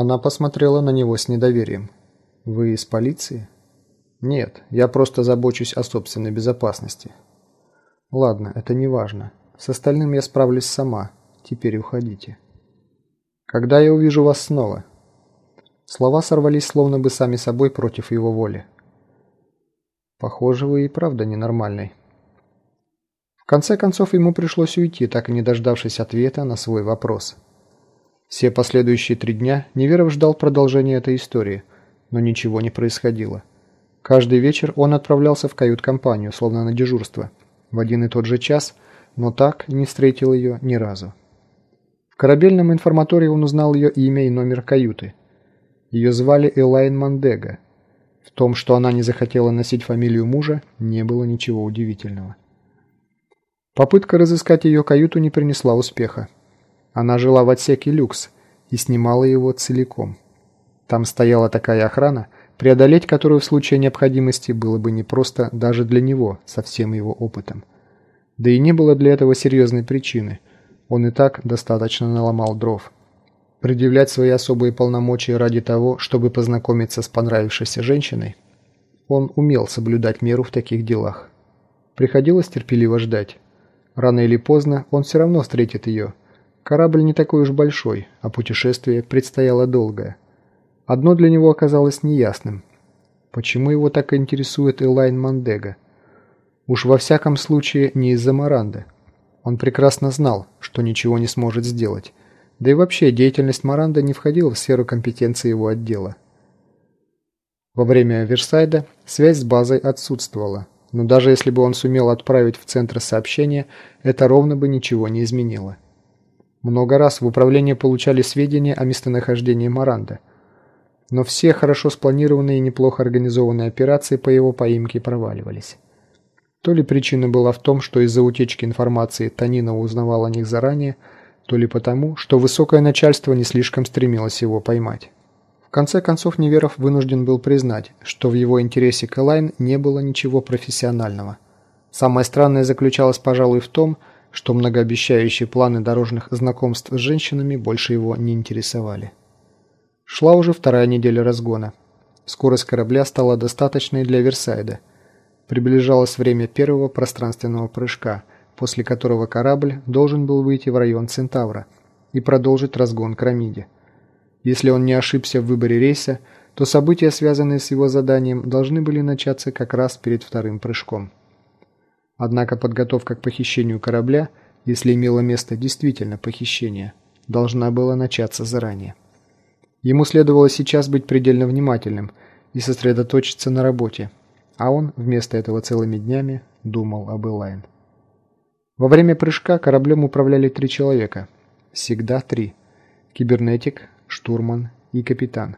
Она посмотрела на него с недоверием. «Вы из полиции?» «Нет, я просто забочусь о собственной безопасности». «Ладно, это не важно. С остальным я справлюсь сама. Теперь уходите». «Когда я увижу вас снова?» Слова сорвались словно бы сами собой против его воли. «Похоже, вы и правда ненормальный». В конце концов, ему пришлось уйти, так и не дождавшись ответа на свой вопрос. Все последующие три дня Неверов ждал продолжения этой истории, но ничего не происходило. Каждый вечер он отправлялся в кают-компанию, словно на дежурство, в один и тот же час, но так не встретил ее ни разу. В корабельном информатории он узнал ее имя и номер каюты. Ее звали Элайн Мандега. В том, что она не захотела носить фамилию мужа, не было ничего удивительного. Попытка разыскать ее каюту не принесла успеха. Она жила в отсеке люкс и снимала его целиком. Там стояла такая охрана, преодолеть которую в случае необходимости было бы непросто даже для него со всем его опытом. Да и не было для этого серьезной причины. Он и так достаточно наломал дров. Предъявлять свои особые полномочия ради того, чтобы познакомиться с понравившейся женщиной, он умел соблюдать меру в таких делах. Приходилось терпеливо ждать. Рано или поздно он все равно встретит ее – Корабль не такой уж большой, а путешествие предстояло долгое. Одно для него оказалось неясным. Почему его так интересует Элайн Мандега? Уж во всяком случае не из-за Маранды. Он прекрасно знал, что ничего не сможет сделать. Да и вообще деятельность Маранда не входила в сферу компетенции его отдела. Во время Версайда связь с базой отсутствовала, но даже если бы он сумел отправить в центр сообщение, это ровно бы ничего не изменило. Много раз в управление получали сведения о местонахождении Маранда. Но все хорошо спланированные и неплохо организованные операции по его поимке проваливались. То ли причина была в том, что из-за утечки информации Танина узнавал о них заранее, то ли потому, что высокое начальство не слишком стремилось его поймать. В конце концов, Неверов вынужден был признать, что в его интересе к Элайн не было ничего профессионального. Самое странное заключалось, пожалуй, в том, что многообещающие планы дорожных знакомств с женщинами больше его не интересовали. Шла уже вторая неделя разгона. Скорость корабля стала достаточной для Версайда. Приближалось время первого пространственного прыжка, после которого корабль должен был выйти в район Центавра и продолжить разгон к Рамиде. Если он не ошибся в выборе рейса, то события, связанные с его заданием, должны были начаться как раз перед вторым прыжком. Однако подготовка к похищению корабля, если имело место действительно похищение, должна была начаться заранее. Ему следовало сейчас быть предельно внимательным и сосредоточиться на работе, а он вместо этого целыми днями думал об Элайн. Во время прыжка кораблем управляли три человека. Всегда три. Кибернетик, штурман и капитан.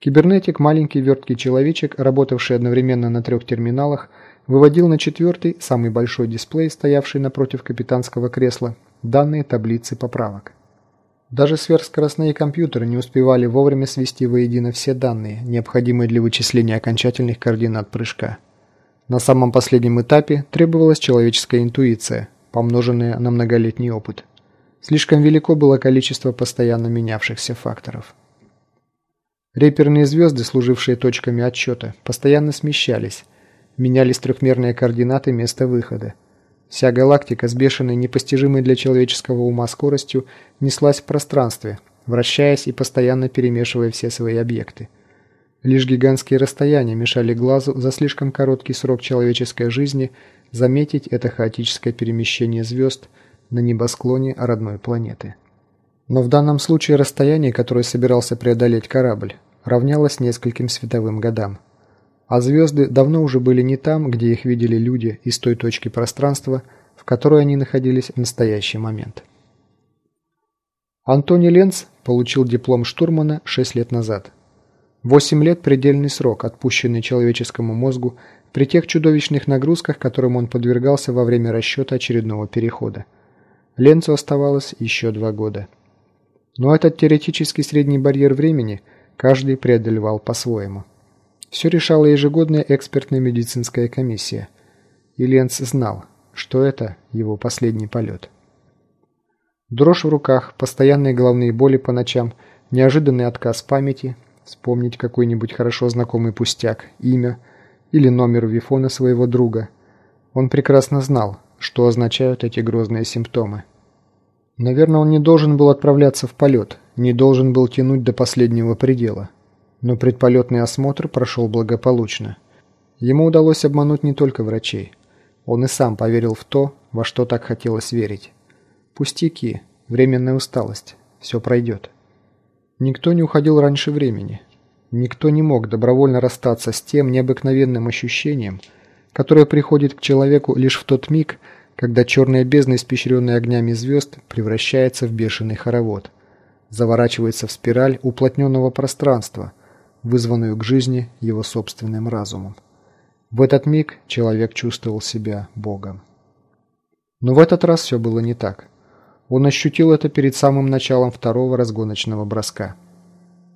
Кибернетик – маленький верткий человечек, работавший одновременно на трех терминалах – выводил на четвертый, самый большой дисплей, стоявший напротив капитанского кресла, данные таблицы поправок. Даже сверхскоростные компьютеры не успевали вовремя свести воедино все данные, необходимые для вычисления окончательных координат прыжка. На самом последнем этапе требовалась человеческая интуиция, помноженная на многолетний опыт. Слишком велико было количество постоянно менявшихся факторов. Реперные звезды, служившие точками отсчета, постоянно смещались, менялись трехмерные координаты места выхода. Вся галактика с бешеной, непостижимой для человеческого ума скоростью неслась в пространстве, вращаясь и постоянно перемешивая все свои объекты. Лишь гигантские расстояния мешали глазу за слишком короткий срок человеческой жизни заметить это хаотическое перемещение звезд на небосклоне родной планеты. Но в данном случае расстояние, которое собирался преодолеть корабль, равнялось нескольким световым годам а звезды давно уже были не там, где их видели люди из той точки пространства, в которой они находились в настоящий момент. Антони Ленц получил диплом штурмана 6 лет назад. 8 лет – предельный срок, отпущенный человеческому мозгу при тех чудовищных нагрузках, которым он подвергался во время расчета очередного перехода. Ленцу оставалось еще два года. Но этот теоретический средний барьер времени каждый преодолевал по-своему. Все решала ежегодная экспертная медицинская комиссия. И Ленц знал, что это его последний полет. Дрожь в руках, постоянные головные боли по ночам, неожиданный отказ памяти, вспомнить какой-нибудь хорошо знакомый пустяк, имя или номер вифона своего друга. Он прекрасно знал, что означают эти грозные симптомы. Наверное, он не должен был отправляться в полет, не должен был тянуть до последнего предела. Но предполетный осмотр прошел благополучно. Ему удалось обмануть не только врачей. Он и сам поверил в то, во что так хотелось верить. Пустяки, временная усталость, все пройдет. Никто не уходил раньше времени. Никто не мог добровольно расстаться с тем необыкновенным ощущением, которое приходит к человеку лишь в тот миг, когда черная бездна, испещренная огнями звезд, превращается в бешеный хоровод, заворачивается в спираль уплотненного пространства, вызванную к жизни его собственным разумом. В этот миг человек чувствовал себя Богом. Но в этот раз все было не так. Он ощутил это перед самым началом второго разгоночного броска –